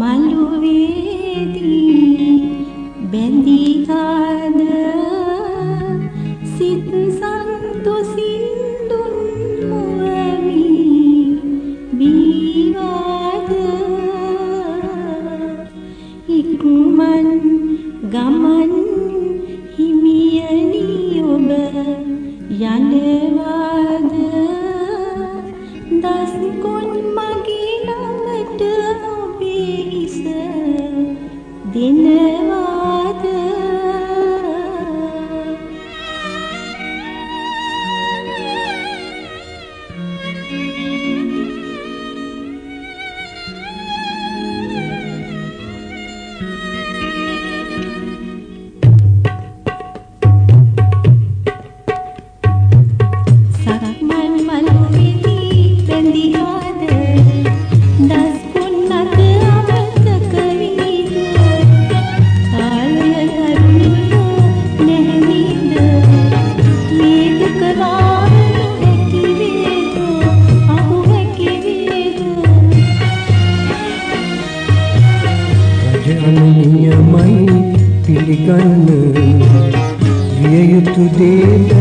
ගමන් කරන මළුවේදී බැඳී ආද සිත් සන්තොසින්දුන් මුවමි බීවාද? ඉක්මන් ගමන් හිමියනි ඔබ යනවාද? දස්කොන් මගේ ළඟට ඔබේ ඉස दिनवा රජ අනනියමයි පිළිගන්න. විය යුතු දේද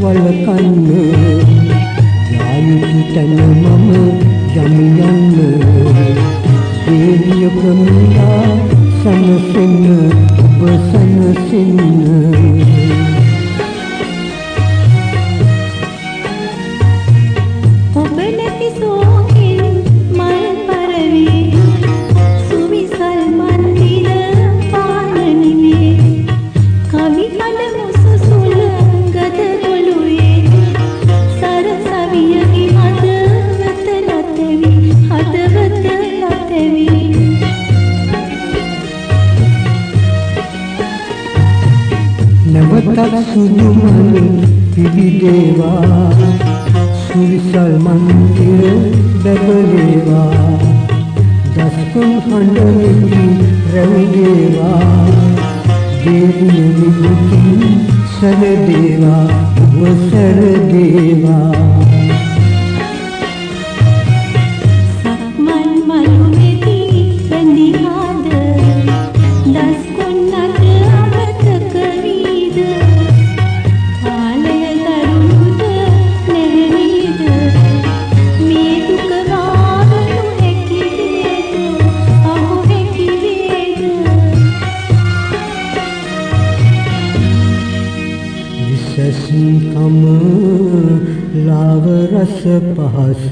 වලකන්න යා යුතු තැන මම යමි යන්න දේවිය ප්‍රමිලා සනසෙන්න ඔබ සනසෙන්න. ඔබ නැති සෝකින් නැවතත් සුදු මල් පිබිදේවා සුවිසල් මන්දිර බැබලේවා දස්කුන් හඬමින් රැවුදේවා දේවිය විදුකින් සැරදේවා ඔබ සැරදේවා විශේෂකම ලාව රස පහස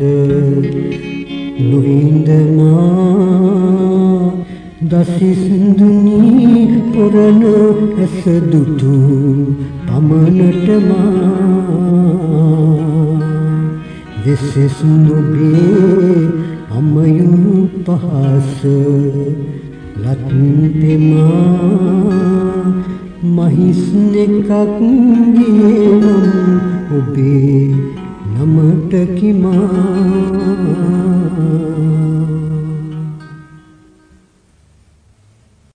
නොහින්දමා දසිසිඳුනි පුරණ ඇස දුටු පමණටමා විශේෂ නොබේ අමයුණු පහස ලත්පෙමා මහිස් එකක් ගියනම් ඔබේ නමට කිමා.